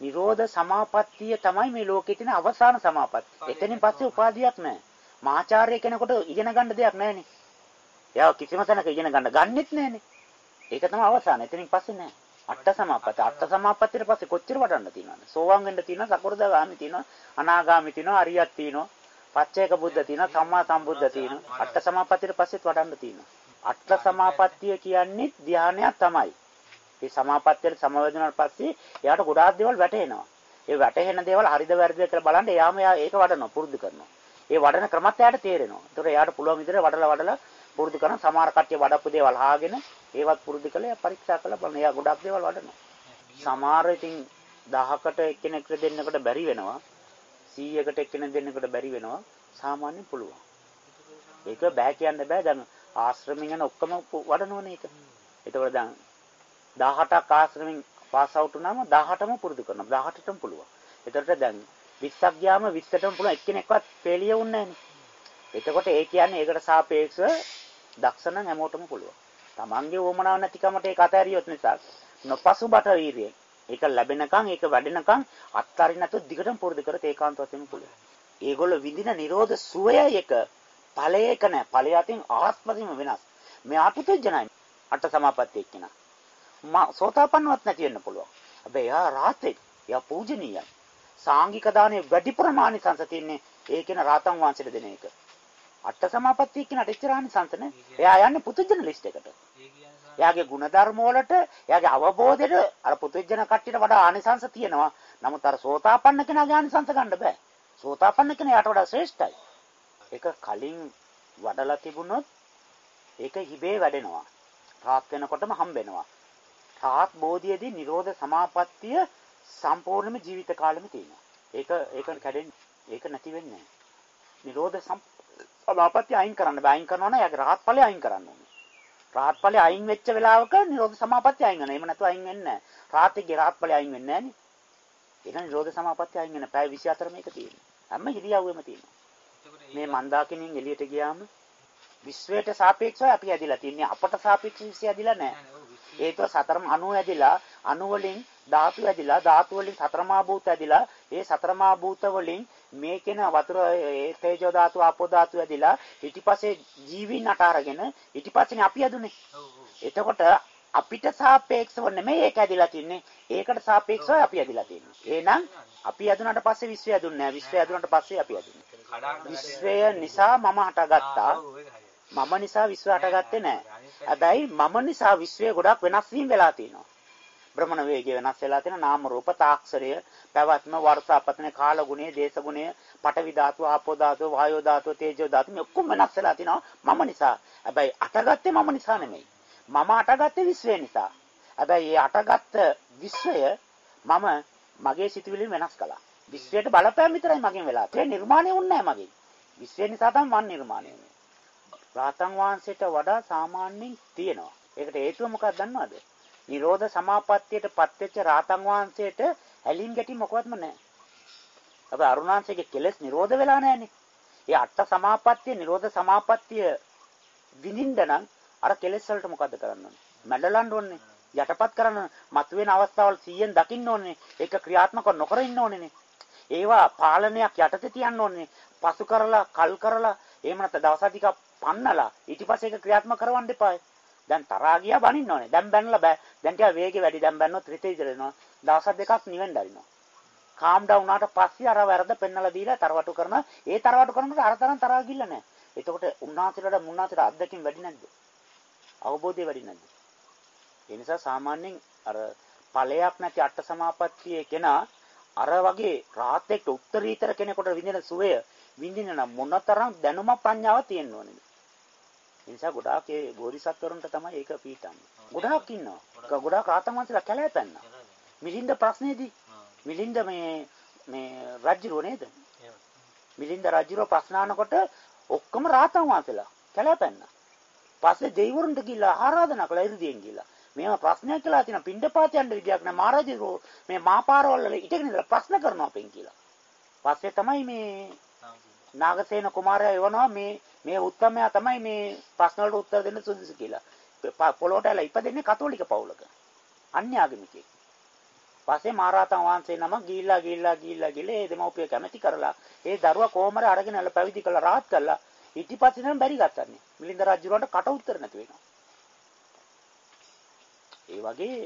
නිරෝධ සමාපත්තිය තමයි මේ ලෝකේ තියෙන අවසාන සමාපත්තිය. එතනින් පස්සේ උපාධියක් නැහැ. මාචාර්ය කෙනෙකුට ඉගෙන ගන්න දෙයක් නැහැනේ. එයා කිසිම තැනක ඉගෙන ගන්න ගන්නෙත් නැහැනේ. ඒක තමයි අවසාන. එතනින් පස්සේ නැහැ. අට්ඨ සමාපatti. අට්ඨ සමාපත්තියට පස්සේ කොච්චර වඩන්න තියෙනවද? සෝවාන් වෙන්න තියෙනවා, සකෘදාගාමි තියෙනවා, අනාගාමි තියෙනවා, අරියත් තියෙනවා, පච්චේක බුද්ධ තියෙනවා, සම්මා සම්බුද්ධ තියෙනවා. අට්ඨ සමාපත්තියට පස්සෙත් වඩන්න තියෙනවා. අට්ඨ සමාපත්තිය කියන්නේ ධානයක් තමයි. මේ සමාපත්තියට සමවැදුනාට පස්සේ එයාට ගොඩාක් දේවල් වැටහෙනවා. ඒ වැටහෙන දේවල් හරිද වැරදිද කියලා බලන්න එයාම එයා ඒක වඩනවා, පුරුදු කරනවා. ඒ වඩන ක්‍රමත් එයාට තේරෙනවා. ඒතකොට එයාට පුළුවන් විදිහට වඩලා වඩලා පුරුදු කරන සමහර කට්ටිය වඩපු දේවල් අහගෙන ඒවත් පුරුදු කළා පරීක්ෂා කළා බලන එයා ගොඩක් දේවල් වඩනවා. සමහර ඉතින් 1000කට එක්කෙනෙක්ට දෙන්නකට බැරි වෙනවා. 100කට එක්කෙනෙක් දෙන්නකට බැරි වෙනවා. සාමාන්‍යයෙන් පුළුවන්. ඒක බෑ කියන්න බෑ දැන් ආශ්‍රමෙන් යන ඔක්කොම වඩනවනේ ඒක. ඒතකොට දැන් 18ක් ආශ්‍රමෙන් පාස් අවුට් වුණාම 18ම පුරුදු කරනවා. 18ටම පුළුවන්. ඒතකොට දැන් 20ක් ගියාම 20ටම පුළුවන් එක්කෙනෙක්වත් ෆේලිය වුන්නේ නැහනේ. එතකොට ඒ කියන්නේ ඒකට සාපේක්ෂව දක්ෂ නම් හැමෝටම පුළුවන්. Tamange වමනාව නැතිකමට ඒක අතහැරියොත් නිසා නොපසුබට වීරියෙන් ඒක ලැබෙනකන් ඒක වැඩෙනකන් අත්හරින්න නැතුව දිගටම පුරුදු කරත් ඒකාන්ත වශයෙන්ම පුළුවන්. ඒගොල්ලෝ විඳින නිරෝධ සුවයයි එක ඵලය එක නෑ. ඵලය අතින් ආත්මසින්ම වෙනස්. මේ අතුතෙජනයි අට සමාපත්තිය එක්කිනා. මා සෝතාපන්නවත් නැති වෙන්න පුළුවන්. හැබැයි එයා රාතේ. එයා පූජනීයයි. සාංගික දානේ වැඩි ප්‍රමාණිසංශ තියන්නේ ඒ කියන රාතන් වංශයට දෙන එක. අට සමාපත්තිය කියන අටචරානි සංසන එයා යන්නේ පුදුජන ලිස්ට් එකට. එයාගේ ಗುಣධර්ම වලට එයාගේ අවබෝධයට අර පුදුජන කට්ටියට වඩා ආනිසංශ තියෙනවා. නමුත් අර සෝතාපන්න කෙනාගේ ආනිසංශ ගන්න බෑ. සෝතාපන්න කෙනා යාට වඩා ශ්‍රේෂ්ඨයි. ඒක කලින් වඩලා තිබුණොත් ඒක හිබේ වැඩෙනවා. රාත් වෙනකොටම හම්බෙනවා. රාත් බෝධියේදී නිරෝධ සමාපත්තිය සම්පූර්ණම ජීවිත කාලෙම තියෙනවා. ඒක ඒක කැඩෙන්නේ ඒක නැති වෙන්නේ නැහැ. නිරෝධ සමාපත්තිය අයින් කරන්න බෑ. අයින් කරනවා නම් යාගේ රහත් ඵලය අයින් කරන්න ඕනේ. රහත් ඵලය අයින් වෙච්ච වෙලාවක නිරෝධ සමාපත්තිය අයින් වෙනවා. එහෙම නැතුව අයින් වෙන්නේ නැහැ. රාත්‍රියේ රහත් ඵලය අයින් වෙන්නේ නැහැ නේ. එහෙනම් නිරෝධ සමාපත්තිය අයින් වෙන පැය 24 මේක තියෙනවා. හැම ඉරියව්වෙම තියෙනවා. මේ මන්දාකිනින් එළියට ගියාම විශ්වයට සාපේක්ෂව අපි ඇදිලා තින්නේ අපට සාපේක්ෂව විශ්වය ඇදිලා නැහැ. ඒක සතරම අණු ඇදිලා අණු වලින් ධාතු ඇදිලා ධාතු වලින් සතරමා භූත ඇදිලා ඒ සතරමා භූත වලින් මේ කෙන වතුර ඒ තේජෝ ධාතු ආපෝ ධාතු ඇදිලා ඊට පස්සේ ජීවින් අට අරගෙන ඊට පස්සේ අපි ඇදුනේ. එතකොට අපිට සාපේක්ෂව නෙමෙයි ඒක ඇදිලා තින්නේ. ඒකට සාපේක්ෂව අපි ඇදිලා තියෙනවා. එහෙනම් අපි ඇදුනට පස්සේ විශ්වය ඇදුන්නේ නැහැ. විශ්වය ඇදුනට පස්සේ අපි ඇදුනේ. විශ්වය නිසා මම හටගත්තා. මම නිසා විශ්වය හටගත්තේ නැහැ. හැබැයි මම නිසා විශ්වය ගොඩක් වෙනස් වීම වෙලා තියෙනවා. භ්‍රමණ වේගය වෙනස් වෙලා තියෙන නාම රූප තාක්ෂරය පැවැත්ම වර්ෂාපතන කාල ගුණය දේශ ගුණය පඨවි ධාතුව ආපෝ ධාතුව වායෝ ධාතුව තේජෝ ධාතුව මේ ඔක්කොම වෙනස් වෙලා තිනවා මම නිසා. හැබැයි අටගත්තේ මම නිසා නෙමෙයි. මම අටගත්තේ විශ්වය නිසා. හැබැයි මේ අටගත්ත විශ්වය මම මගේ සිතුවිලි වෙනස් කළා. විශ්වයට බලපෑම විතරයි මගෙන් වෙලා ඒ නිර්මාණය වුණේ නැහැ මගේ විශ්වය නිසා තමයි මන් නිර්මාණය වුනේ රාතන් වහන්සේට වඩා සාමාන්‍යයෙන් තියෙනවා ඒකට හේතුව මොකක්ද දන්නවද නිරෝධ සමාපත්තියට පත්වෙච්ච රාතන් වහන්සේට ඇලින් ගැටි මොකවත්ම නැහැ. අපි අරුණාංශයේ කෙලස් නිරෝධ වෙලා නැහනේ. ඒ අට සමාපත්තිය නිරෝධ සමාපත්තිය විඳින්න නම් අර කෙලස් වලට මොකද්ද කරන්න ඕනේ? මැඩලන්න ඕනේ. යටපත් කරන්න මතුවෙන අවස්ථාවල් 100න් දකින්න ඕනේ. ඒක ක්‍රියාත්මක නොකර ඉන්න ඕනේනේ. ඒවා පාලනයක් යටතේ තියන්න ඕනේ. පසු කරලා, කල් කරලා, එහෙම නැත්නම් දවස් ටිකක් පන්නලා ඊට පස්සේ ඒක ක්‍රියාත්මක කරවන්න එපායි. දැන් තරහා ගියා බනින්න ඕනේ. දැන් බැනලා බෑ. දැන් ටික වේගෙ වැඩි. දැන් බැන්නොත් රිතේ ඉදරනවා. දවස් දෙකක් නිවෙන්න අරිනවා. කාම් ඩවුන් වුණාට පස්සේ අර වැරද්ද පෙන්නලා දීලා තරවටු කරන ඒ තරවටු කරනකොට අර තරම් තරහා ගිල්ල නැහැ. එතකොට උන්වහන්සේලාට මුන්වහන්සේට අත්දැකීම් වැඩි නැද්ද? අවබෝධය වැඩි නැද්ද? ඒ නිසා සාමාන්‍යයෙන් අර ඵලයක් නැති අට සමාපත්තියේ කෙනා අර වගේ රාහත් උත්තරීතර කෙනෙකුට විඳින සුවය විඳින්න නම් මොනතරම් දැනුම ප්‍රඥාව තියෙන්න ඕනේද? ඒ නිසා ගොඩාක් ඒ බෝධිසත්වරුන්ට තමයි ඒක පීඩන්නේ. ගොඩාක් ඉන්නවා. ගොඩාක් රාතන් වහන්සේලා කැලෑපැන්නා. මිලින්ද ප්‍රශ්නේදී මිලින්ද මේ මේ රජුරෝ නේද? මිලින්ද රජුරෝ ප්‍රශ්න අහනකොට ඔක්කොම රාතන් වහන්සේලා කැලෑපැන්නා. පස්සේ දෙවිවරුන්ට ගිහිල්ලා ආරාධනා කළා ඉරිදීන් ගිහිල්ලා. මේවා ප්‍රශ්නයක් කියලා තියෙන පින්ඩපාත යන්න විදියක් නෑ මහරජුරෝ මේ මාපාරවල වල ඉඳගෙන ඉඳලා ප්‍රශ්න කරනවා අපෙන් කියලා. පස්සේ තමයි මේ නාගසේන කුමාරයා එවනවා මේ මේ උත්තමයා තමයි මේ ප්‍රශ්න වලට උත්තර දෙන්න සුදුසු කියලා. පොළොට ඇලා ඉපදෙන්නේ කතෝලික පවුලක. අන්‍ය ආගමිකයෙක්. පස්සේ මහරහතන් වහන්සේ නම ගිහිල්ලා ගිහිල්ලා ගිහිල්ලා ගිහලා ඒ දෙමව්පිය කැමැති කරලා ඒ දරුවා කොහමද අරගෙන අල පැවිදි කළා රාහත් කළා. ඊට පස්සේ නම් බැරි ගත්තන්නේ. මිලින්ද රජුරන්ට කට උත්තර නැති වෙනවා. ඒ වගේ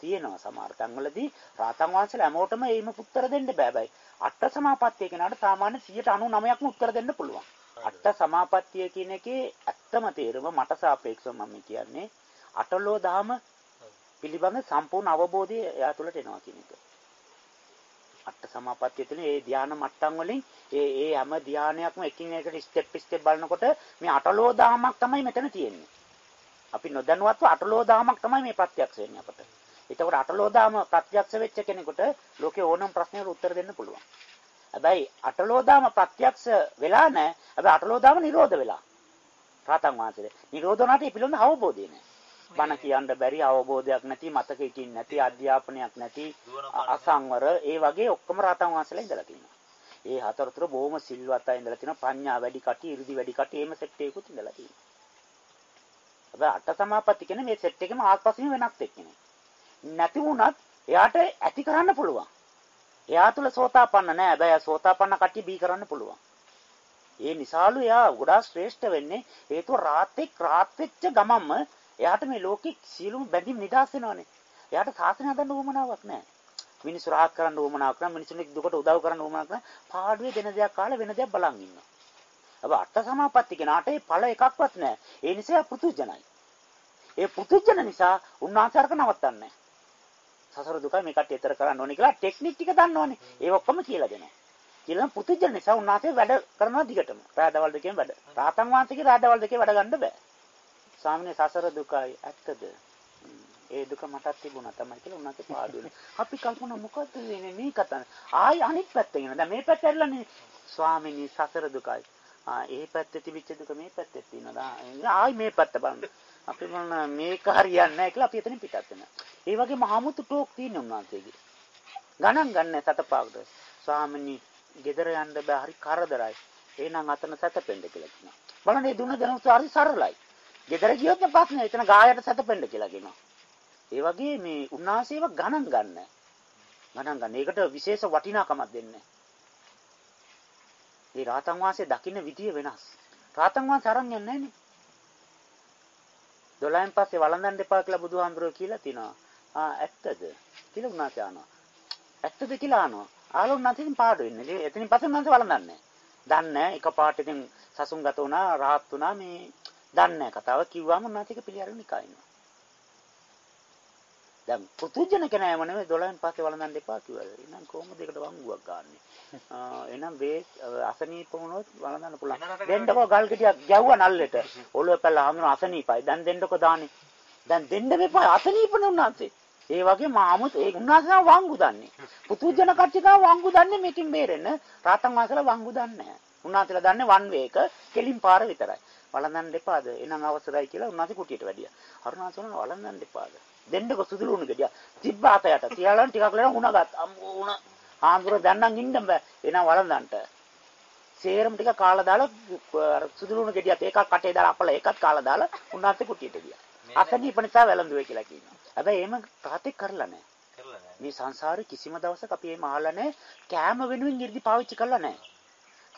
තියෙනවා සමහර තැන්වලදී රාතන් වහන්සේලා හැමෝටම ඒම උත්තර දෙන්න බෑ බයි. අට සමාපත්තිය කෙනාට සාමාන්‍ය 99%ක්ම උත්තර දෙන්න පුළුවන්. අට සමාපත්තිය කියන එකේ ඇත්තම තේරුම මට සාපේක්ෂව මම කියන්නේ අටලෝ දහම පිළිබඳ සම්පූර්ණ අවබෝධය එයා තුළට එනවා කියන එක. අට සමාපත්තිය තුළ ඒ ධානා මට්ටම් වලින් ඒ ඒ හැම ධානයක්ම එකින් එකට ස්ටෙප් ස්ටෙප් බලනකොට මේ අටලෝ දහමක් තමයි මෙතන තියෙන්නේ. අපි නොදැනුවත්ව අටලෝ දහමක් තමයි මේ ප්‍රත්‍යක්ෂ වෙන්නේ අපට. එතකොට අටලෝදාම ප්‍රත්‍යක්ෂ වෙච්ච කෙනෙකුට ලෝකේ ඕනම ප්‍රශ්නයකට උත්තර දෙන්න පුළුවන්. හැබැයි අටලෝදාම ප්‍රත්‍යක්ෂ වෙලා නැහැ. හැබැයි අටලෝදාම නිරෝධ වෙලා. රාතන් වහන්සේ. නිරෝධ වුණාට ඒ පිළිබඳ අවබෝධය නැහැ. බණ කියන්න බැරි අවබෝධයක් නැති මතකයකින් නැති අධ්‍යාපනයක් නැති අසංවර ඒ වගේ ඔක්කොම රාතන් වහන්සේලා ඉඳලා තියෙනවා. ඒ හතරතර බොහොම සිල්වත්යි ඉඳලා තියෙනවා. ප්‍රඥා වැඩි කටි, ඉරිදි වැඩි කටි එහෙම සෙට් එකකුත් ඉඳලා තියෙනවා. හැබැයි අට සමාපatti කියන්නේ මේ සෙට් එකේම ආත්පසින් වෙනස් එක්කනේ. නැති වුණත් එයාට ඇති කරන්න පුළුවන්. එයා තුල සෝතාපන්න නැහැ. හැබැයි සෝතාපන්න කට්ටිය බී කරන්න පුළුවන්. ඒ නිසාලු එයා ගොඩාක් ශ්‍රේෂ්ඨ වෙන්නේ හේතුව රාත්‍රික් රාත් වෙච්ච ගමම්ම එයාට මේ ලෝකෙ සියලුම බැඳීම් නිදහස් වෙනවනේ. එයාට සාසනය හදන්න උවමනාවක් නැහැ. මිනිස්සු රාහත් කරන්න උවමනාවක් නැහැ. මිනිස්සුන්ගේ දුකට උදව් කරන්න උවමනාවක් නැහැ. පාඩුවේ දෙන දෙයක් කාලේ වෙන දෙයක් බලන් ඉන්නවා. අබ අට සමාපatti කෙනාට ඒ ඵල එකක්වත් නැහැ. ඒ නිසා පුතුජනයි. ඒ පුතුජන නිසා උන්වහන්සේ අරක නවත්තන්නේ නැහැ. සසර දුකයි මේ කට්ටිය ඊතර කරන්න ඕනේ කියලා ටෙක්නික් ටික දන්නවනේ. ඒ ඔක්කොම කියලා දෙනවා. කියලා පුදුජන නිසා උන්වහන්සේ වැඩ කරනවා දිගටම. රාදවල් දෙකෙන් වැඩ. රාතන් වහන්සේගේ රාදවල් දෙකේ වැඩ ගන්න බෑ. ස්වාමිනේ සසර දුකයි ඇත්තද? ඒ දුක මටත් තිබුණා තමයි කියලා උන්වහන්සේ පාඩුවේ. අපි කල්පනා මොකද්ද වෙන්නේ මේ කතාව? ආයි අනිත් පැත්ත එනවා. දැන් මේ පැත්ත ඇරලානේ ස්වාමිනේ සසර දුකයි. ආ ඒ පැත්තේ තිබිච්ච දුක මේ පැත්තේ තියෙනවා. ආයි මේ පැත්ත බලන්න. අපි මොන මේක හරියන්නේ නැහැ කියලා අපි එතනින් පිටත් වෙනවා. ඒ වගේ මහමුතු ටෝක් තියෙන උන්වහන්සේගේ. ගණන් ගන්න සතපාවද. ස්වාමීනි, ගෙදර යන්න බෑ හරි කරදරයි. එහෙනම් අතන සතපෙන්න කියලා කියනවා. බලන්න මේ දුන්න දැනුත් හරි සරලයි. ගෙදර ගියොත් ප්‍රශ්නේ එතන ගායට සතපෙන්න කියලා කියනවා. ඒ වගේ මේ උන්වහන්සේව ගණන් ගන්න. ගණන් ගන්න. ඒකට විශේෂ වටිනාකමක් දෙන්නේ. ඒ රාතන් වාසේ දකින්න විදිය වෙනස්. රාතන් වාසේ අරන් යන්නේ නැහනේ. 12න් පස්සේ වළඳන්න එපා කියලා බුදුහාමුදුරුවෝ කියලා තිනවා. ආ ඇත්තද? කියලා උනාට ආනවා. ඇත්තද කියලා ආනවා. ආලෝ නැතිනම් පාඩු වෙන්නේ. එතනින් පස්සේ උනාට වළඳන්නේ. දන්නේ එකපාරට ඉතින් සසුන්ගත වුණා, රාහත් වුණා මේ දන්නේ කතාව කිව්වම උනාට ඒක පිළිඅරගෙන නිකා ඉන්නවා. දැන් පුතුජන කෙනාම නෙමෙයි 12න් පස්සේ වළඳන්න එපා කිව්වා. එහෙනම් කොහොමද ඒකට වංගුවක් ගන්නෙ? එහෙනම් වේ අසනීප වුණොත් වළඳන්න පුළුවන්. දෙන්නකෝ ගල් ගෙඩියක් ගැව්වා නල්ලෙට. ඔළුව පැල්ලා හඳුන අසනීපයි. දැන් දෙන්නකෝ දාන්නේ. දැන් දෙන්න මෙපා අසනීපනේ උන්වහන්සේ. ඒ වගේ මාමුත් ඒ උන්වහන්සේ වංගු දන්නේ. පුතුජන කට්ටිය වංගු දන්නේ මේකෙන් බේරෙන්න. රාතන් වහන්සේලා වංගු දන්නේ නැහැ. උන්වහන්සේලා දන්නේ වන් වේ එක කෙලින් පාර විතරයි. වළඳන්න එපාද? එහෙනම් අවසරයි කියලා උන්වහන්සේ කුටියට වැඩියා. අරුණාචල වළඳන්න එපාද? දෙන්නකො සුදුලුණු ගෙඩිය. තිබ්බාත යට. තියාලන් ටිකක් ලේන. අම්මෝ උණ. ආන්දර දැන් නම් ඉන්න බෑ. එහෙනම් වළඳන්නට. සේරම ටික කාලා දාලා සුදුලුණු ගෙඩියත් ඒකක් කටේ දාලා අපල ඒකත් කාලා දාලා උන්වහන්සේ කුටියට ගියා. අසනීප නිසා වැළඳුවේ කියලා කියනවා. හැබැයි එහෙම නැහැ. කරලා නැහැ. මේ සංසාරේ කිසිම දවසක අපි එහෙම අහලා නැහැ. කෑම වෙනුවෙන් 이르දි පාවිච්චි කරලා නැහැ.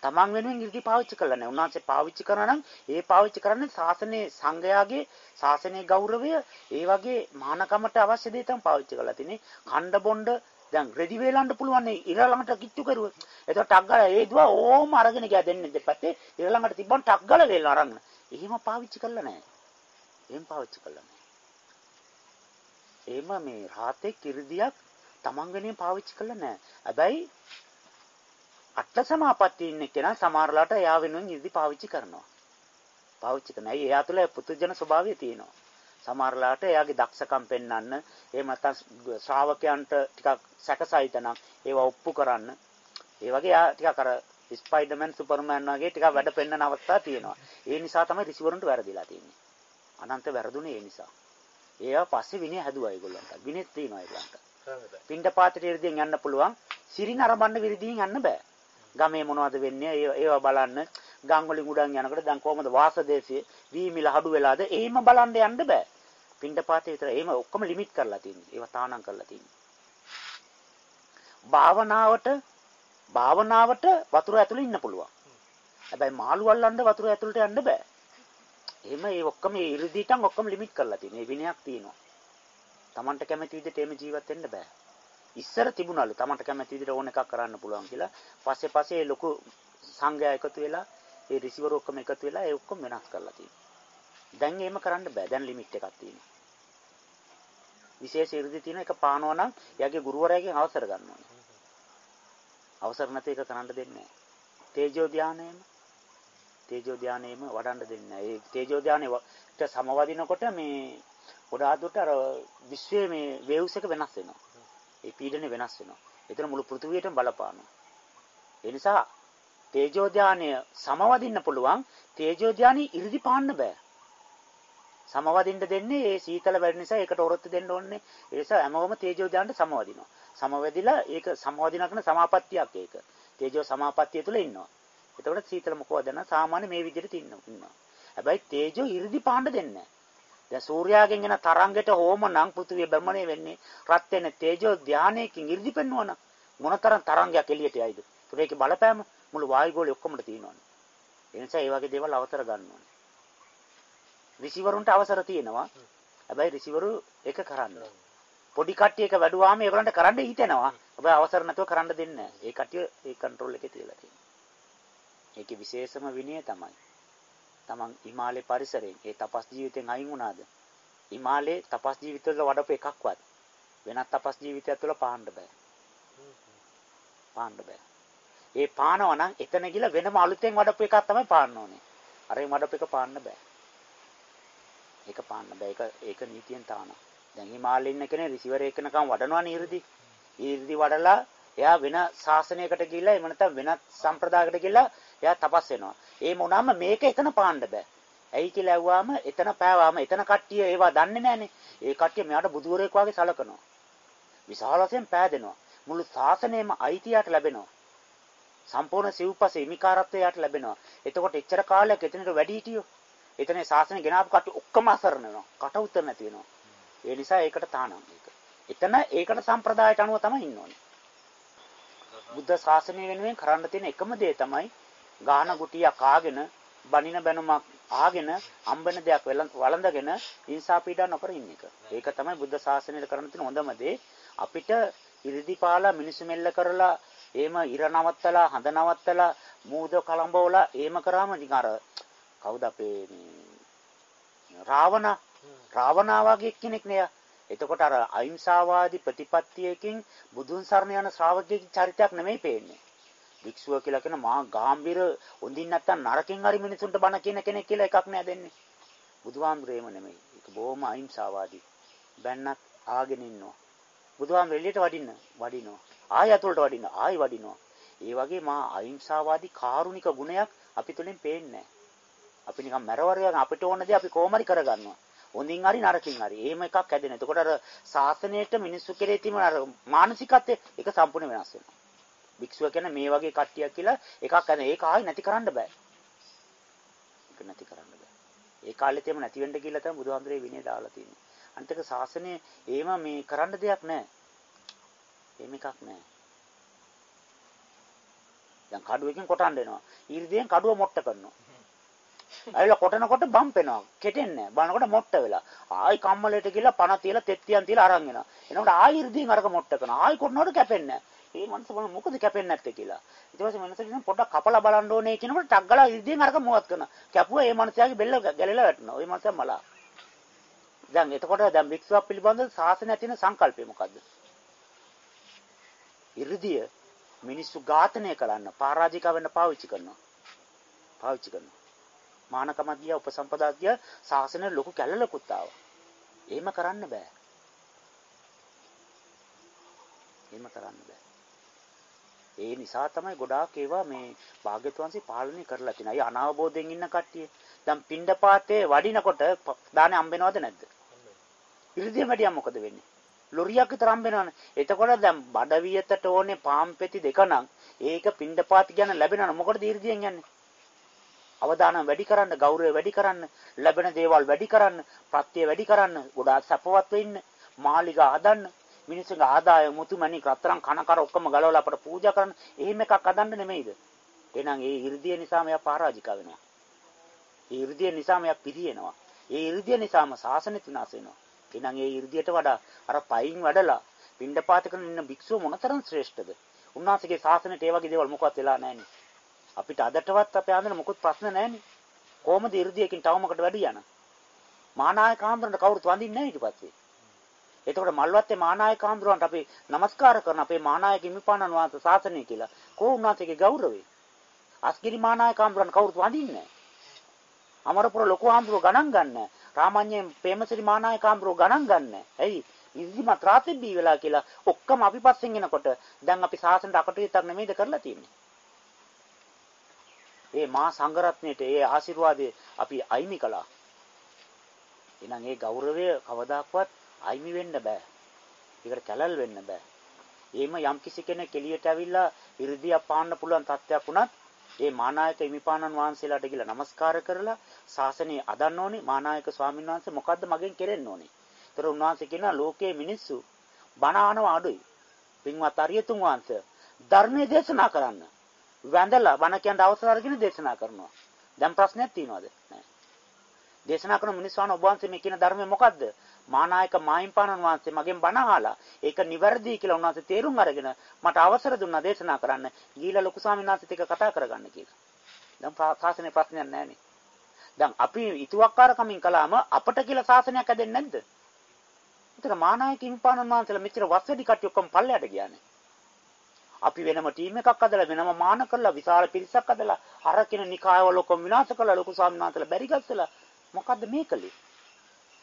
තමන් වෙනුවෙන් 이르දි පාවිච්චි කරලා නැහැ. උන්වහන්සේ පාවිච්චි කරනවා නම් ඒ පාවිච්චි කරන්නේ ශාසනයේ සංඝයාගේ ශාසනයේ ගෞරවය ඒ වගේ මහානකමට අවශ්‍ය දේ තමයි පාවිච්චි කරලා තිනේ. ඛණ්ඩ බොණ්ඩ දැන් රෙදි වේලන්න පුළුවන් නේ ඉර ළඟට කිච්චු කරුවොත්. එතකොට ටක් ගාලා ඒ දුව ඕම අරගෙන ගියා දෙන්නේ දෙපැත්තේ ඉර ළඟට තිබ්බම ටක් ගාලා වේලන අරන්. එහෙම පාවිච්චි කරලා නැහැ. එහෙම පාවිච්චි කරලා නැහැ. එහෙම මේ රාතේ කිරිදියක් තමන් වෙනුවෙන් පාවිච්චි කරලා නැහැ. හැබැයි අට සමාපatti ඉන්න කෙනා සමහරලාට එයා වෙනුවෙන් ඉදි පාවිච්චි කරනවා. පාවිච්චි කරන. ඇයි එයා තුළ පුදුජන ස්වභාවය තියෙනවා. සමහරලාට එයාගේ දක්ෂකම් පෙන්වන්න, එහෙම නැත්නම් ශ්‍රාවකයන්ට ටිකක් සැකසයිතනම් ඒවා ඔප්පු කරන්න. ඒ වගේ එයා ටිකක් අර ස්පයිඩර්මන් සුපර්මන් වගේ ටිකක් වැඩ පෙන්වන අවස්ථා තියෙනවා. ඒ නිසා තමයි රිසිවරන්ට වැරදිලා තියෙන්නේ. අනන්ත වැරදුනේ ඒ නිසා. ඒවා පස්සේ විනය හැදුවා ඒගොල්ලන්ට. විනෙත් තියෙනවා ඒගොල්ලන්ට. පින්ඩ පාත්‍රයේ ඉරදීන් යන්න පුළුවන්. සිරින අරබන්න විරදීන් යන්න බෑ. ගමේ මොනවද වෙන්නේ ඒවා බලන්න ගම් වලින් උඩන් යනකොට දැන් කොහමද වාසදේශයේ වීමිල හඩු වෙලාද එහෙම බලන්න යන්න බෑ පින්ඩපාතේ විතර එහෙම ඔක්කොම ලිමිට් කරලා තියෙනවා ඒවා තානම් කරලා තියෙනවා භාවනාවට භාවනාවට වතුර ඇතුළේ ඉන්න පුළුවන්. හැබැයි මාළු අල්ලන්න වතුර ඇතුළට යන්න බෑ. එහෙම ඒ ඔක්කොම ඒ ඉරිදීටන් ඔක්කොම ලිමිට් කරලා තියෙනවා. ඒ විනයක් තියෙනවා. Tamanට කැමති විදිහට එහෙම ජීවත් වෙන්න බෑ. ඉස්සර තිබුණලු Tamanට කැමති විදිහට ඕන එකක් කරන්න පුළුවන් කියලා. පස්සේ පස්සේ ලොකු සංඝයා එකතු වෙලා ඒ රිසීවර් ඔක්කොම එකතු වෙලා ඒ ඔක්කොම වෙනස් කරලා තියෙනවා. දැන් එහෙම කරන්න බෑ. දැන් ලිමිට් එකක් තියෙනවා. විශේෂ ඉරිදි තියෙන එක පානවා නම් එයාගේ ගුරුවරයාගෙන් අවසර ගන්න ඕනේ. අවසර නැති එක කරන්න දෙන්නේ නැහැ. තේජෝ ධානයෙම තේජෝ ධානයෙම වඩන්න දෙන්නේ නැහැ. ඒ තේජෝ ධානයට සමවදිනකොට මේ ගොඩාක් දුරට අර විශ්වයේ මේ වේව්ස් එක වෙනස් වෙනවා. ඒ පීඩනය වෙනස් වෙනවා. එතන මුළු පෘථිවියටම බලපානවා. ඒ නිසා තේජෝ ධානය සමවදින්න පුළුවන් තේජෝ ධානි ඉරිදි පාන්න බෑ. සමවදින්න දෙන්නේ ඒ සීතල වැඩ නිසා ඒකට ඔරොත්තු දෙන්න ඕනේ. ඒ නිසා හැමෝම තේජෝ ධානයට සමවදිනවා. සමවැදිලා ඒක සමවදිනා කරන සමාපත්තියක් ඒක. තේජෝ සමාපත්තිය තුල ඉන්නවා. එතකොට සීතල මොකවද නැ සාමාන්‍ය මේ විදිහට ඉන්නවා. හැබැයි තේජෝ ඉරිදි පාන්න දෙන්නේ දැන් සූර්යාගෙන් එන තරංගයට හෝම නම් පෘථිවිය බැමණේ වෙන්නේ රත් වෙන තේජෝ ධානයකින් ඉරිදි පෙන්වන මොනතරම් තරංගයක් එළියට යයිද? ඒකේ බලපෑම මුළු වායුගෝලෙ ඔක්කොමද තියෙනවනේ. ඒ නිසා මේ වගේ දේවල් අවතර ගන්න ඕනේ. රිසීවරුන්ට අවසර තියෙනවා. හැබැයි රිසීවරු එක කරන්න. පොඩි කට්ටියක වැඩුවාම ඒගොල්ලන්ට කරන්න හිතෙනවා. හැබැයි අවසර නැතුව කරන්න දෙන්නේ නැහැ. ඒ කට්ටිය ඒ කන්ට්‍රෝල් එකේ තියලා තියෙනවා. ඒකේ විශේෂම විනය තමයි. Taman හිමාලය පරිසරයෙන් ඒ තපස් ජීවිතෙන් අයින් වුණාද? හිමාලයේ තපස් ජීවිතවල වඩපු එකක්වත් වෙනත් තපස් ජීවිතයක් තුළ පාන්න බෑ. පාන්න බෑ. ඒ පානවා නම් එතන ගිල වෙනම අලුතෙන් වඩපු එකක් තමයි පාන්න ඕනේ. අර ඒ වඩපු එක පාන්න බෑ. ඒක පාන්න බෑ. ඒක ඒක නීතියෙන් තානවා. දැන් හිමාලයේ ඉන්න කෙනේ රිසීවර් එකනකම් වඩනවා නීර්දි. ඊර්දි වඩලා එයා වෙන ශාසනයකට ගිහිල්ලා එහෙම නැත්නම් වෙනත් සම්ප්‍රදායකට ගිහිල්ලා එයා තපස් වෙනවා. ඒ මොනවාම මේක එතන පාන්න බෑ. ඇයි කියලා ඇහුවාම එතන පෑවාම එතන කට්ටිය ඒවා දන්නේ නැහනේ. ඒ කට්ටිය මෙයාට බුදුවරයෙක් වගේ සලකනවා. විශාල වශයෙන් පෑදෙනවා. මුළු ශාසනයම අයිතියට ලැබෙනවා. සම්පූර්ණ සිව්පසේ හිමිකාරත්වයට ලැබෙනවා. එතකොට එච්චර කාලයක් එතනට වැඩි හිටියෝ. එතන ශාසනය ගෙනාවු කට්ටිය ඔක්කොම අසරණ වෙනවා. කට උතර නැති වෙනවා. ඒ නිසා ඒකට තානම් ඒක. එතන ඒකට සම්ප්‍රදායට අනුව තමයි ඉන්න ඕනේ. බුද්ධ ශාසනය වෙනුවෙන් කරන්න තියෙන එකම දේ තමයි ගාන ගුටියක් ආගෙන බනින බැනුමක් ආගෙන අම්බන දෙයක් වළඳගෙන හිංසා පීඩා නොකර ඉන්න එක. ඒක තමයි බුද්ධ ශාසනයට කරන්න තියෙන හොඳම දේ. අපිට ඉරිදි පාලා මිනිස්සු මෙල්ල කරලා එහෙම ඉර නවත්තලා හඳ නවත්තලා මූද කලඹවලා එහෙම කරාම නිකන් අර කවුද අපේ මේ රාවණ රාවණා වගේ කෙනෙක් නේ. එතකොට අර අහිංසාවාදී ප්‍රතිපත්තියකින් බුදුන් සරණ යන ශ්‍රාවකයෙකුගේ චරිතයක් නෙමෙයි පේන්නේ. වික්ෂුව කියලා කියන මහා ගාම්භීර හොඳින් නැත්තම් නරකින් හරි මිනිසුන්ට බණ කියන කෙනෙක් කියලා එකක් නෑ දෙන්නේ. බුදුහාමුදුරේම නෙමෙයි. ඒක බොහොම අහිංසාවාදී. බැන්නත් ආගෙන ඉන්නවා. බුදුහාමුදුර එළියට වඩින්න වඩිනවා. ආය අතුලට වඩින්න ආයි වඩිනවා. ඒ වගේ මහා අහිංසාවාදී කාරුණික ගුණයක් අපි තුලින් පේන්නේ අපි නිකන් මැරවරයන් අපිට ඕන දේ අපි කොහොමරි කරගන්නවා. හොඳින් හරි නරකින් හරි. එහෙම එකක් හැදෙන. එතකොට අර ශාසනයට මිනිස්සු කෙරේ තියෙන අර මානසිකත්වය ඒක සම්පූර්ණ වෙනස් වෙනවා. භික්ෂුව කියන්නේ මේ වගේ කට්ටියක් කියලා එකක් අද ඒක ආයි නැති කරන්න බෑ. ඒක නැති කරන්න බෑ. ඒ කාලෙත් එහෙම නැති වෙන්න කියලා තමයි බුදුහාමුදුරේ විනය දාලා තියෙන්නේ. අන්තික ශාසනය එහෙම මේ කරන්න දෙයක් නැහැ. එහෙම එකක් නැහැ. දැන් කඩුවකින් කොටන්න එනවා. ඊර්දියෙන් කඩුව මොට්ට කරනවා. ඇවිල්ලා කොටනකොට බම්පෙනවා. කෙටෙන්නේ බලනකොට මොට්ට වෙලා. ආයි කම්මලයට ගිහලා පණ තියලා තෙත්තියන් තියලා අරන් එනවා. එනකොට ආයි ඉර්ධියෙන් අරක මොට්ට කරනවා. ආයි කොටනකොට කැපෙන්නේ ඒ මනස බලන මොකද කැපෙන්නේ නැත්තේ කියලා. ඊට පස්සේ මනස කියන පොඩ්ඩක් කපලා බලන්න ඕනේ කියනකොට ටක් ගාලා ඉර්ධියෙන් අරක මුවත් කරනවා. කැපුවා ඒ මනසයාගේ බෙල්ල ගැලෙලා වැටෙනවා. ওই මනසම මලා. දැන් එතකොට දැන් වික්ෂුවක් පිළිබඳ සාසනය තියෙන සංකල්පය මොකද්ද? 이르දිය මිනිස්සු ඝාතනය කරන්න පරාජිකව වෙන්න පාවිච්චි කරනවා. පාවිච්චි කරනවා. මානකමග්ගිය උපසම්පදාග්ගිය සාසනය ලොකු කැළලකුත් ආවා. එහෙම කරන්න බෑ. එහෙම කරන්න බෑ. ඒ නිසා තමයි ගොඩාක් ඒවා මේ භාග්‍යතුන්සේ පාලනය කරලා තියෙනවා. අය අනාවබෝධයෙන් ඉන්න කට්ටිය. දැන් පින්ඩපාතේ වඩිනකොට දානේ හම්බෙනවද නැද්ද? ඉරිදිය වැඩියම් මොකද වෙන්නේ? ලොරියක් විතර හම්බෙනවනේ. එතකොට දැන් බඩවියතට ඕනේ පාම්පෙති දෙක නම් ඒක පින්ඩපාත කියන ලැබෙනවනේ. මොකටද ඉරිදියෙන් යන්නේ? අවදානම් වැඩි කරන්න, ගෞරවය වැඩි කරන්න, ලැබෙන දේවල් වැඩි කරන්න, ප්‍රත්‍ය වැඩි කරන්න, ගොඩාක් සැපවත් වෙන්න, මාලිගා හදන්න, මිනිස්සුන්ගේ ආදාය මුතුමැණික් රත්තරන් කනකර ඔක්කොම ගලවලා අපට පූජා කරන්න, එහෙම එකක් හදන්න නෙමෙයිද? එහෙනම් ඒ 이르දිය නිසා මෙයා පරාජික වෙනවා. ඒ 이르දිය නිසා මෙයා පිරියනවා. ඒ 이르දිය නිසාම ශාසනෙත් විනාශ වෙනවා. එහෙනම් ඒ 이르දියට වඩා අර පයින් වැඩලා පින්ඩපාතකන ඉන්න භික්ෂුව මොනතරම් ශ්‍රේෂ්ඨද? උන්වහන්සේගේ ශාසනයට ඒ වගේ දේවල් මොකවත් වෙලා නැහැ නේ. අපිට අදටවත් අපේ ආන්දර මොකුත් ප්‍රශ්න නැහැනේ. කොහොමද 이르දියකින් තවමකට වැඩි යන? මහානායක ආන්දරන්ට කවුරුත් වඳින්නේ නැහැ ඊට පස්සේ. එතකොට මල්වත්තේ මහානායක ආන්දරන්ට අපි নমස්කාර කරන අපේ මහානායක හිමිපාණන් වහන්සේ ශාසනය කියලා. කෝ උන්වහන්සේගේ ගෞරවය. අස්ගිරි මහානායක ආන්දරන්ට කවුරුත් වඳින්නේ නැහැ. අමරපුර ලොකු ආන්දරෝ ගණන් ගන්න. රාමඤ්ඤේ ප්‍රේමසිරි මහානායක ආන්දරෝ ගණන් ගන්න. ඇයි? ඉදිමත් රාතෙබ්බී වෙලා කියලා ඔක්කොම අපි පස්සෙන් එනකොට දැන් අපි සාසනට අකටයුත්තක් නෙමෙයිද කරලා තියෙන්නේ. ඒ මහා සංඝරත්නයට ඒ ආශිර්වාදය අපි අයිමි කළා. එහෙනම් ඒ ගෞරවය කවදාක්වත් අයිමි වෙන්න බෑ. ඒකට කැළල් වෙන්න බෑ. එහෙම යම්කිසි කෙනෙක් එළියට ඇවිල්ලා 이르දියා පාන්න පුළුවන් තත්ත්වයක් වුණත් ඒ මානායක හිමිපාණන් වහන්සේලාට ගිහිල්ලා নমස්කාර කරලා ශාසනය අදන්න ඕනේ මානායක ස්වාමීන් වහන්සේ මොකද්ද මගෙන් කෙරෙන්න ඕනේ. ඒතර උන්වහන්සේ කියනවා ලෝකයේ මිනිස්සු බණ අඩුයි. පින්වත් අරියතුන් වහන්සේ ධර්මයේ දේශනා කරන්න. වැඳලා බණ කියන්න අවසර අරගෙන දේශනා කරනවා. දැන් ප්‍රශ්නයක් තියෙනවද? නැහැ. දේශනා කරන මිනිස්සුන් ඔබ වහන්සේ මේ කියන ධර්මය මොකද්ද? මානායක මායිම්පාණන් වහන්සේ මගෙන් බණ අහලා ඒක නිවැරදි කියලා උන්වහන්සේ තේරුම් අරගෙන මට අවසර දුන්නා දේශනා කරන්න. ගිහිලා ලොකු ස්වාමීන් වහන්සේත් එක්ක කතා කරගන්න කියලා. දැන් සාසනේ ප්‍රශ්නයක් නැහැනේ. දැන් අපි ඉතුවක්කාරකමින් කළාම අපට කියලා සාසනයක් හැදෙන්නේ නැද්ද? ඒතර මානායක හිමිපාණන් වහන්සේලා මෙච්චර වස්සඩි කට්ටිය ඔක්කොම පල්ලයට ගියානේ. අපි වෙනම ටීම් එකක් අදලා වෙනම මාන කරලා විශාල පිරිසක් අදලා අර කින නිකායවල ඔක්කොම විනාශ කළා ලොකු ස්වාමීන් වහන්සේලා බැරි ගස්සලා මොකද්ද මේ කළේ?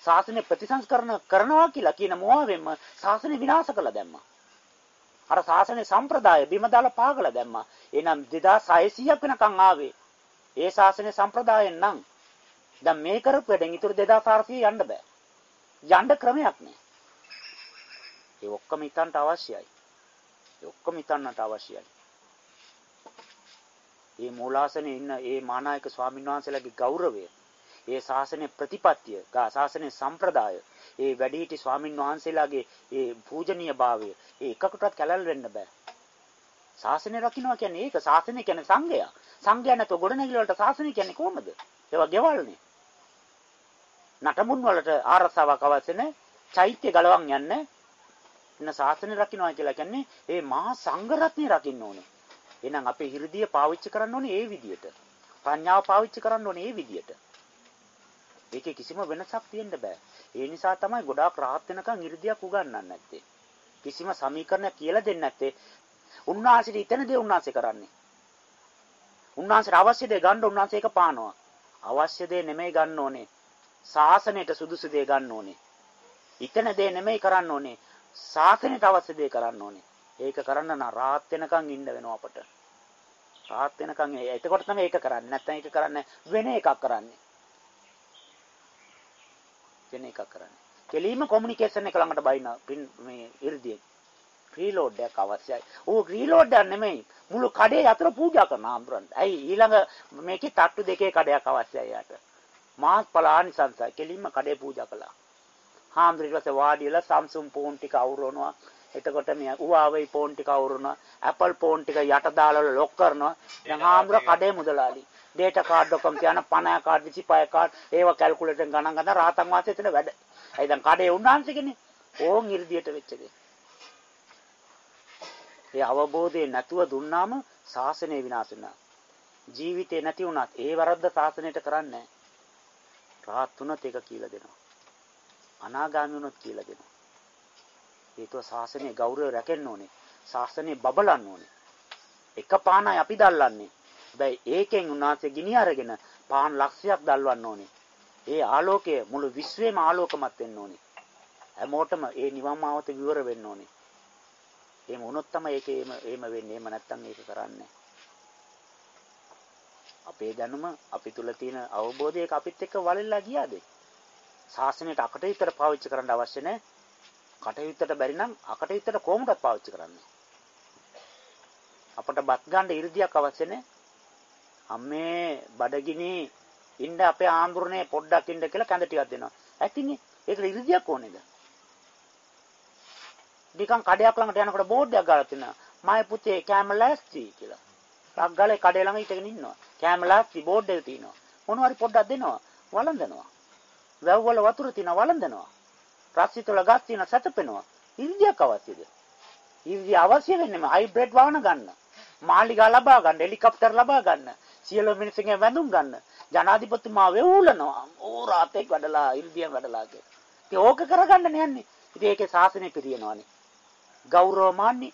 ශාසනය ප්‍රතිසංස්කරණ කරනවා කියලා කියන මොහාවෙන්ම ශාසනය විනාශ කළා දැම්මා. අර ශාසනයේ සම්ප්‍රදාය බිම දාලා පාගලා දැම්මා. එහෙනම් 2600ක් වෙනකන් ආවේ. ඒ ශාසනයේ සම්ප්‍රදායෙන් නම් දැන් මේ කරපු වැඩෙන් ඉතුරු 2400 යන්න බෑ. යන්න ක්‍රමයක් නෑ. ඒ ඔක්කොම හිතන්නට අවශ්‍යයි. ඒ ඔක්කොම හිතන්නට අවශ්‍යයි. මේ මූලාසනේ ඉන්න ඒ මානායක ස්වාමීන් වහන්සේලාගේ ගෞරවය ඒ ශාසනයේ ප්‍රතිපත්තිය, ශාසනයේ සම්ප්‍රදාය, ඒ වැඩිහිටි ස්වාමින් වහන්සේලාගේ ඒ පූජනීය භාවය, ඒ එකකටවත් කැලල් වෙන්න බෑ. ශාසනය රකින්නවා කියන්නේ ඒක. ශාසනය කියන්නේ සංඝයා. සංඝයා නැතුව ගොඩනැගිලි වලට ශාසනය කියන්නේ කොහොමද? ඒවා ගෙවල්නේ. නටමුන් වලට ආරසාවක් අවශ්‍ය නැහැ. චෛත්‍ය ගලවන් යන්නේ. එන සාසනය රකින්නවා කියලා කියන්නේ ඒ මහා සංඝරත්නය රකින්න ඕනේ. එහෙනම් අපේ හිර්දිය පාවිච්චි කරන්න ඕනේ ඒ විදිහට. ප්‍රඥාව පාවිච්චි කරන්න ඕනේ ඒ විදිහට. ඒකේ කිසිම වෙනසක් තියෙන්න බෑ. ඒ නිසා තමයි ගොඩාක් rahat වෙනකන් ඉර්ධියක් උගන්වන්නේ නැත්තේ. කිසිම සමීකරණයක් කියලා දෙන්නේ නැත්තේ. උන්වහන්සේට ඉතන දේ උන්වහන්සේ කරන්නේ. උන්වහන්සේට අවශ්‍ය දේ ගන්න උන්වහන්සේ ඒක පානවා. අවශ්‍ය දේ නෙමෙයි ගන්න ඕනේ. සාසනයට සුදුසු දේ ගන්න ඕනේ. ඉතන දේ නෙමෙයි කරන්න ඕනේ. සාසනයට අවශ්‍ය දේ කරන්න ඕනේ. ඒක කරන්න නම් rahat වෙනකන් ඉන්න වෙනවා අපට. rahat වෙනකන් එතකොට තමයි ඒක කරන්නේ. නැත්නම් ඒක කරන්නේ වෙන එකක් කරන්නේ. වෙන එකක් කරන්නේ. කෙලීම කොමියුනිකේෂන් එක ළඟට බයින මේ 이르දියේ රීලෝඩ් එකක් අවශ්‍යයි. ඌ රීලෝඩ් එකක් නෙමෙයි. මුළු කඩේ අතර පූජා කරන ආම්බරන්ට. ඇයි ඊළඟ මේකේ තට්ටු දෙකේ කඩයක් අවශ්‍යයි යාට. මාස් පලානිසංසයි. කෙලින්ම කඩේ පූජා කළා. හාමුදුරුවෝ ඊට පස්සේ වාඩි වෙලා Samsung ෆෝන් ටික අවුරනවා. එතකොට මේ Huawei ෆෝන් ටික අවුරනවා. Apple ෆෝන් ටික යට දාලා ලොක් කරනවා. දැන් හාමුදුරුවෝ කඩේ මුදලාලි. ඩේටා කාඩ් ඔක්කොම තියන 50 කාඩ් 25 කාඩ් ඒව කැල්කියුලේටර් ගණන් ගන්න රාතන් වාසේ එතන වැඩ. ඇයි දැන් කඩේ උන්නාන්සේකනේ. ඕන් 이르දියට වෙච්ච දේ. ඒ අවබෝධය නැතුව දුන්නාම ශාසනය විනාශ වෙනවා. ජීවිතේ නැති වුණත් ඒ වරද්ද ශාසනයට කරන්නේ රාහත් තුනත් ඒක කියලා දෙනවා. අනාගාමී වුණොත් කියලා දෙනවා. ඒකව ශාසනයේ ගෞරවය රැකෙන්න ඕනේ. ශාසනය බබලන්න ඕනේ. එක පානයි අපි දල්ලන්නේ. හැබැයි ඒකෙන් උන්වහන්සේ ගිනි අරගෙන පාන් ලක්ෂයක් දල්වන්න ඕනේ. ඒ ආලෝකය මුළු විශ්වෙම ආලෝකමත් වෙන්න ඕනේ. හැමෝටම ඒ නිවන් මාවත විවර වෙන්න ඕනේ. එහෙම වුණොත් තමයි ඒක එහෙම එහෙම වෙන්නේ. එහෙම නැත්නම් ඒක කරන්නේ අපේ දැනුම අපි තුල තියෙන අවබෝධය ඒක අපිත් එක්ක වලල්ලා ගියාද? ශාසනයට අකටයුත්තට පාවිච්චි කරන්න අවශ්‍ය නැහැ. කටයුත්තට බැරි නම් අකටයුත්තට කොහොමදත් පාවිච්චි කරන්නේ? අපට බත් ගන්න 이르දියක් අවශ්‍ය නැහැ. අම්මේ බඩගිනි ඉන්න අපේ ආම්බුරනේ පොඩ්ඩක් ඉන්න කියලා කැඳ ටිකක් දෙනවා. ඇතිනේ. ඒකට ඉරිදියක් ඕනේද? නිකන් කඩයක් ළඟට යනකොට බෝඩ් එකක් ගාලා තිනවා. මගේ පුතේ කැම ලෑස්ති කියලා. ටක් ගාලා කඩේ ළඟ හිටගෙන ඉන්නවා. කැම ලෑස්ති බෝඩ් එක තියෙනවා. මොනවා හරි පොඩ්ඩක් දෙනවා. වළඳනවා. වැව් වල වතුර තියෙනවා වළඳනවා. රස්සිතල ගස් තියෙනවා සැතපෙනවා. ඉන්දියක් අවශ්‍යද? ඉන්දිය අවශ්‍ය වෙන්නේ හයිබ්‍රිඩ් වාහන ගන්න. මාලිගා ලබා ගන්න, හෙලිකොප්ටර් ලබා ගන්න, සියලු මිනිස්සුන්ගේ වැඳුම් ගන්න. ජනාධිපතිතුමා වෙවුලනවා. ඕ රාතෙක් වැඩලා ඉන්දියන් වැඩලා කියලා. ඉතින් ඕක කරගන්න යන්නේ. ඉතින් ඒකේ සාසනය පිරිනවනේ. ගෞරව මාන්නේ,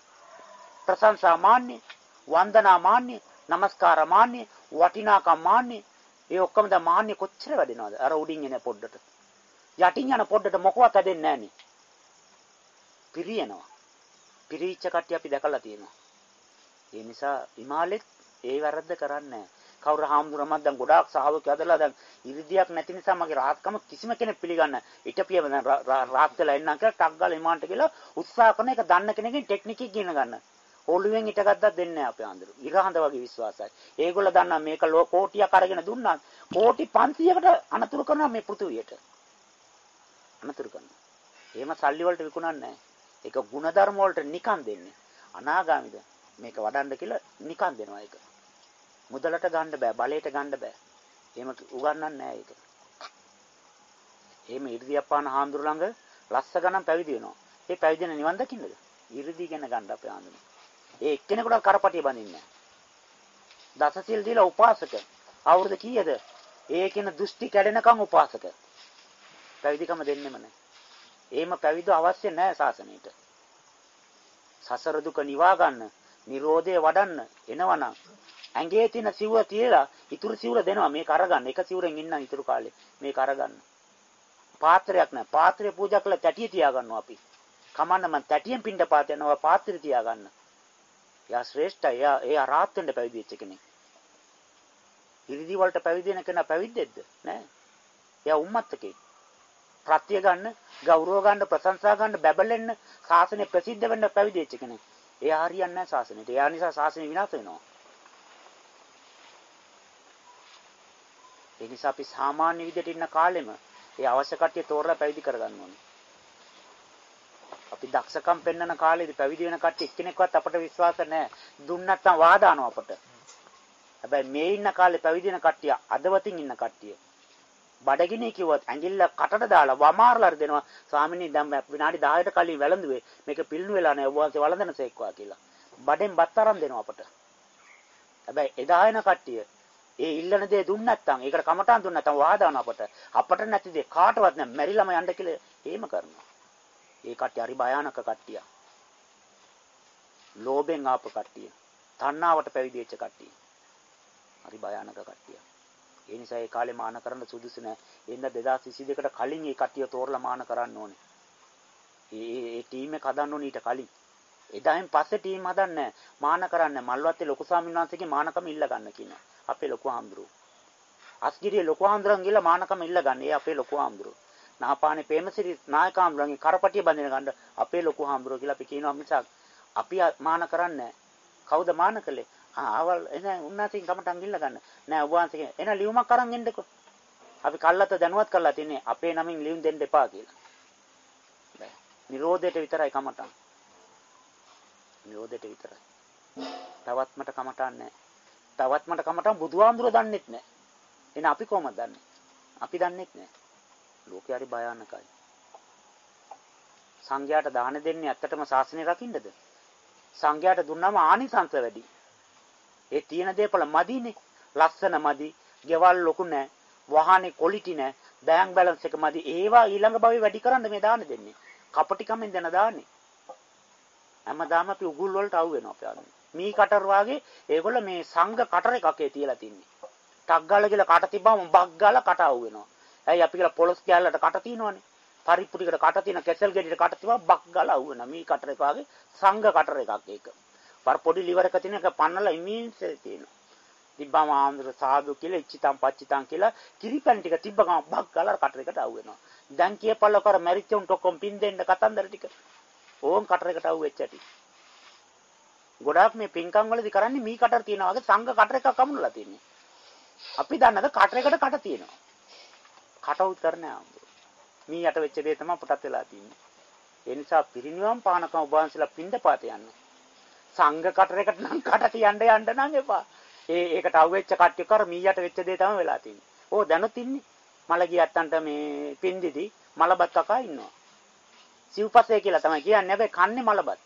ප්‍රශංසා මාන්නේ, වන්දනා මාන්නේ, নমස්කාර මාන්නේ, වටිනාකම් මාන්නේ. ඒ ඔක්කොම දැන් මාන්නේ කොච්චර වැඩෙනවද? අර උඩින් එන පොඩ්ඩට. යටින් යන පොඩ්ඩට මොකවත් ඇදෙන්නේ නැහනේ. පිරියනවා. පිරිච්ච කට්ටිය අපි දැකලා තියෙනවා. ඒ නිසා හිමාලෙත් ඒ වැරද්ද කරන්නේ කවුරු හාමුදුරුවමක් දැන් ගොඩාක් සාහවකයෝ ඇදලා දැන් ඉරිදියක් නැති නිසා මගේ රාහත්කම කිසිම කෙනෙක් පිළිගන්න. ඊටපියම දැන් රාහත් වෙලා එන්නම් කියලා ටක් ගාලා හිමාන්ට කියලා උත්සාහ කරන එක දන්න කෙනකින් ටෙක්නික් එක ඉගෙන ගන්න. ඔළුවෙන් හිටගත්තත් දෙන්නේ නැහැ අපේ ආන්දරු. ඉරහඳ වගේ විශ්වාසයි. ඒගොල්ලෝ දන්නා මේක කෝටියක් අරගෙන දුන්නා. කෝටි 500කට අනතුරු කරනවා මේ පෘථුවියට. අනතුරු කරනවා. එහෙම සල්ලි වලට විකුණන්නේ නැහැ. ඒක ಗುಣධර්ම වලට නිකන් දෙන්නේ. අනාගාමිද මේක වඩන්න කියලා නිකන් දෙනවා ඒක. මුදලට ගන්න බෑ, බලයට ගන්න බෑ. එහෙම උගන්වන්නේ නැහැ ඒක. එහෙම ඉර්ධියපාන හාමුදුර ළඟ ලස්ස ගණන් පැවිදි වෙනවා. ඒ පැවිදෙන නිවන් දකින්නද? ඉර්ධි ගැන ගන්න අපේ ආන්දර. ඒ එක්කෙනෙකුට කරපටිය බඳින්නේ නැහැ. දසසිල් දීලා උපාසක. අවුරුදු කීයද? ඒකින දෘෂ්ටි කැඩෙනකම් උපාසක. පැවිදිකම දෙන්නෙම නැහැ. එහෙම පැවිදි අවශ්‍ය නැහැ සාසනයට. සසර දුක නිවා ගන්න, Nirodhe වඩන්න එනවනම් ඇඟේ තියෙන සිවුර තියලා ඉතුරු සිවුර දෙනවා මේක අරගන්න. එක සිවුරෙන් ඉන්න ඉතුරු කාලේ මේක අරගන්න. පාත්‍රයක් නැහැ. පාත්‍රය පූජා කළා තැටිය තියාගන්නවා අපි. කමන්න මං තැටියෙන් පින්ඩ පාත යනවා පාත්‍රය තියාගන්න. එයා ශ්‍රේෂ්ඨයි. එයා එයා රාහත් වෙන්න පැවිදි වෙච්ච කෙනෙක්. ඉරිදි වලට පැවිදි වෙන කෙනා පැවිද්දෙක්ද? නෑ. එයා උම්මත්තකේ. ප්‍රත්‍ය ගන්න, ගෞරව ගන්න, ප්‍රශංසා ගන්න, බැබලෙන්න, ශාසනය ප්‍රසිද්ධ වෙන්න පැවිදි වෙච්ච කෙනෙක්. එයා හරියන්නේ නැහැ ශාසනයට. එයා නිසා ශාසනය විනාශ වෙනවා. ඒ නිසා අපි සාමාන්‍ය විදිහට ඉන්න කාලෙම ඒ අවශ්‍ය කට්ටිය තෝරලා පැවිදි කරගන්න ඕනේ. අපි දක්ෂකම් පෙන්වන කාලේදී පැවිදි වෙන කට්ටිය එක්කෙනෙක්වත් අපට විශ්වාස නැහැ. දුන්න නැත්නම් වාදානවා අපට. හැබැයි මේ ඉන්න කාලේ පැවිදි වෙන කට්ටිය අදවතින් ඉන්න කට්ටිය. බඩගිනි කිව්වත් ඇඟිල්ල කටට දාලා වමාරලා දෙනවා. ස්වාමිනී දැන් විනාඩි 10කට කලින් වැළඳුවේ. මේක පිළිණු වෙලා නැහැ. ඔබ වහන්සේ වළඳනසේක්වා කියලා. බඩෙන් බත් අරන් දෙනවා අපට. හැබැයි එදා එන කට්ටිය ඒ ඉල්ලන දේ දුන්න නැත්නම් ඒකට කමටහන් දුන්න නැත්නම් වාදාන අපට අපට නැති දේ කාටවත් නැහැ මැරිලම යන්න කියලා එහෙම කරනවා. ඒ කට්ටිය හරි භයානක කට්ටිය. ලෝභෙන් ආපු කට්ටිය. තණ්හාවට පැවිදි වෙච්ච කට්ටිය. හරි භයානක කට්ටිය. ඒ නිසා ඒ කාලේ මාන කරන්න සුදුසු නැහැ. එන්න 2022කට කලින් ඒ කට්ටිය තෝරලා මාන කරන්න ඕනේ. ඒ ඒ ටීම් එක හදන්න ඕනේ ඊට කලින්. එදායින් පස්සේ ටීම් හදන්නේ මාන කරන්නේ මල්වත්තේ ලොකු ස්වාමීන් වහන්සේගේ මානකම ඉල්ල ගන්න කියනවා. අපේ ලොකු ආම්ද්‍රෝ. අස්ගිරියේ ලොකු ආම්ද්‍රන් ගිහලා මානකම ඉල්ල ගන්න. ඒ අපේ ලොකු ආම්ද්‍රෝ. නාපානේ ප්‍රේමසිරි නායකාම්රන්ගේ කරපටිය බඳින ගන්න අපේ ලොකු හාමුදුරුවෝ කියලා අපි කියනවා මිසක් අපි මාන කරන්නේ කවුද මාන කළේ? ආවල් එන උන්නාසින් කමටන් ගිල්ල ගන්න. නෑ ඔබ වහන්සේ එන ලියුමක් අරන් එන්නකෝ. අපි කල්ලත දැනුවත් කරලා තින්නේ අපේ නමින් ලියුම් දෙන්න එපා කියලා. බෑ. නිරෝධයට විතරයි කමටන් නිරෝධයට විතරයි. තවත්මට කමටන් නෑ. තවත්මට කමටන් බුදුහාමුදුරුවෝ දන්නෙත් නෑ. එන අපි කොහමද දන්නේ? අපි දන්නෙත් නෑ. ලෝකේ හරි භයානකයි. සංඝයාට දාන දෙන්නේ ඇත්තටම ශාසනය රකින්නද? සංඝයාට දුන්නම ආනිසංස වැඩි. ඒ තියෙන දේපල මදිනේ. ලස්සන මදි, ගෙවල් ලොකු නැහැ, වාහනේ ක්වොලිටි නැහැ, බෑන්ක් බැලන්ස් එක මදි. ඒවා ඊළඟ භවයේ වැඩි කරන්න මේ දාන දෙන්නේ. කපටිකමෙන් දෙන දාන්නේ. හැමදාම අපි උගුල් වලට අවු වෙනවා අපි අරන්. මී කටර් වාගේ ඒගොල්ල මේ සංඝ කටර එකකේ තියලා තින්නේ. ටක් ගාලා කියලා කට තිබ්බම බක් ගාලා කට අවු වෙනවා. ඇයි අපි කියලා පොලොස් කැලලට කට තිනවනේ. පරිප්පු ටිකට කට තින කැසල් ගෙඩියට කට තිබා බක් ගාලා අවුන. මේ කටර එක වගේ සංඝ කටර එකක් ඒක. පර පොඩි liver එක තියෙන එක පන්නලා ඉමීන්ස් තියෙනවා. තිබ්බම ආන්දර සාදු කියලා ඉච්චිතම් පච්චිතම් කියලා කිරිපැන් ටික තිබ්බ ගම බක් ගාලා කටර එකට අවු වෙනවා. දැන් කියපල්ල කර මැරිච්ච උන්ට ඔක්කොම පින් දෙන්න කතන්දර ටික. ඕන් කටර එකට අවු වෙච්ච ඇති. ගොඩාක් මේ පින්කම් වලදී කරන්නේ මී කටර තියනවා වගේ සංඝ කටර එකක් අමුණලා තියෙන්නේ. අපි දන්නද කටර එකට කට තියෙනවා. කටවුත් කරන්නේ ආම්බු. මී යට වෙච්ච දේ තමයි අපටත් වෙලා තියෙන්නේ. ඒ නිසා පිරිනිවන් පානකම් ඔබ වහන්සේලා පින්දපාත යන්න. සංඝ කටරයකට නම් කට තියන්න යන්න නම් එපා. ඒ ඒකට අවුෙච්ච කට්ටිය කර මීයට වෙච්ච දේ තමයි වෙලා තියෙන්නේ. ඕ දැනුත් ඉන්නේ. මල ගියත්තන්ට මේ පින්දිදි මලබත් කකා ඉන්නවා. සිව්පස්සේ කියලා තමයි කියන්නේ. හැබැයි කන්නේ මලබත්.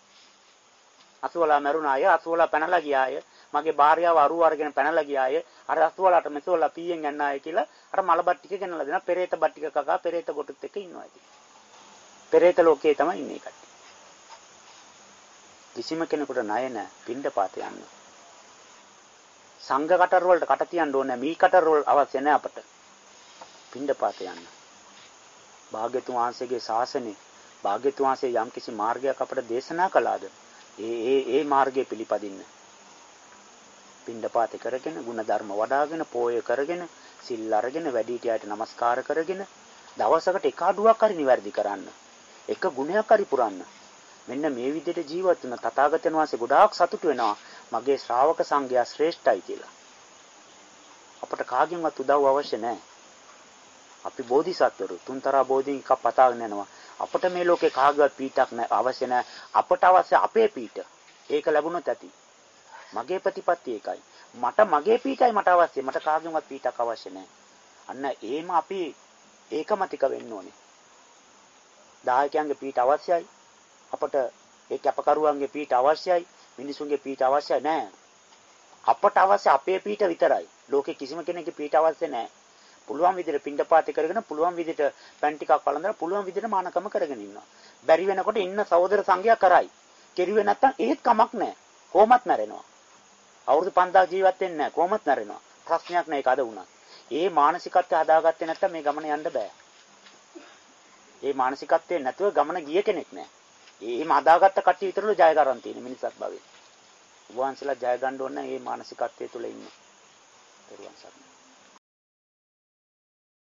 අසුවලා මරුණාය, අසුවලා පැනලා ගියාය. මගේ භාර්යාව අරුව අරගෙන පැනලා ගියාය. අර අසුවලාට මෙසෝලා පීයෙන් යන්නාය කියලා අර මලබත් ටික ගෙනලා දෙනවා. පෙරේත බත් ටික කකා පෙරේත කොටුත් එක්ක ඉන්නවා ඉතින්. පෙරේත ලෝකයේ තමයි ඉන්නේ කට්ටිය. කිසිම කෙනෙකුට ණය නැහැ. පින්ඩ පාත යන්න. සංඝ කටර වලට කට තියන්න ඕනේ මී කටර වල අවශ්‍ය නැහැ අපට. පින්ඩපාත යන්න. භාග්‍යතුන් වහන්සේගේ ශාසනය භාග්‍යතුන් වහන්සේ යම් කිසි මාර්ගයක් අපට දේශනා කළාද? ඒ ඒ ඒ මාර්ගය පිළිපදින්න. පිණ්ඩපාතේ කරගෙන, ಗುಣ ධර්ම වඩාගෙන, පෝය කරගෙන, සිල් අරගෙන, වැඩිහිටියාට නමස්කාර කරගෙන දවසකට එක අඩුවක් හරි නිවැරදි කරන්න. එක ගුණයක් හරි පුරන්න. මෙන්න මේ විදිහට ජීවත් වෙන තථාගතයන් වහන්සේ ගොඩාක් සතුටු වෙනවා මගේ ශ්‍රාවක සංඝයා ශ්‍රේෂ්ඨයි කියලා. අපට කාගෙන්වත් උදව් අවශ්‍ය නැහැ. අපි බෝධිසත්වරු තුන්තරා බෝධින් එකක් පතාගෙන යනවා. අපට මේ ලෝකේ කාගවත් පීඨක් අවශ්‍ය නැහැ. අපට අවශ්‍ය අපේ පීඨ. ඒක ලැබුණොත් ඇති. මගේ ප්‍රතිපත්ති ඒකයි. මට මගේ පීඨයි මට අවශ්‍ය. මට කාගෙන්වත් පීඨක් අවශ්‍ය නැහැ. අන්න ඒම අපි ඒකමතික වෙන්න ඕනේ. දායකයන්ගේ පීඨ අවශ්‍යයි. අපට ඒ කැපකරුවන්ගේ පීඨ අවශ්‍යයි. මිනිසුන්ගේ පීඨ අවශ්‍ය නැහැ. අපට අවශ්‍ය අපේ පීඨ විතරයි. ලෝකේ කිසිම කෙනෙකුගේ පීඨ අවශ්‍ය නැහැ. පුළුවන් විදිහට පින්ඩපාතේ කරගෙන පුළුවන් විදිහට පෑන් ටිකක් වළඳලා පුළුවන් විදිහට මානකම කරගෙන ඉන්නවා. බැරි වෙනකොට ඉන්න සහෝදර සංඝයා කරයි. කෙරුවේ නැත්තම් ඒත් කමක් නැහැ. කොහොමත් මැරෙනවා. අවුරුදු 5000 ජීවත් වෙන්නේ නැහැ. කොහොමත් මැරෙනවා. ප්‍රශ්නයක් නැහැ ඒක අද වුණා. ඒ මානසිකත්වය හදාගත්තේ නැත්තම් මේ ගමන යන්න බෑ. ඒ මානසිකත්වයේ නැතුව ගමන ගිය කෙනෙක් නැහැ. එහෙම හදාගත්ත කට්ටිය විතරලු ජය ගන්න තියෙන මිනිස්සුත් භවයේ. වහන්සලා ජය ගන්න ඕන මේ මානසිකත්වයේ තුල ඉන්න. පෙරවන් සරණයි.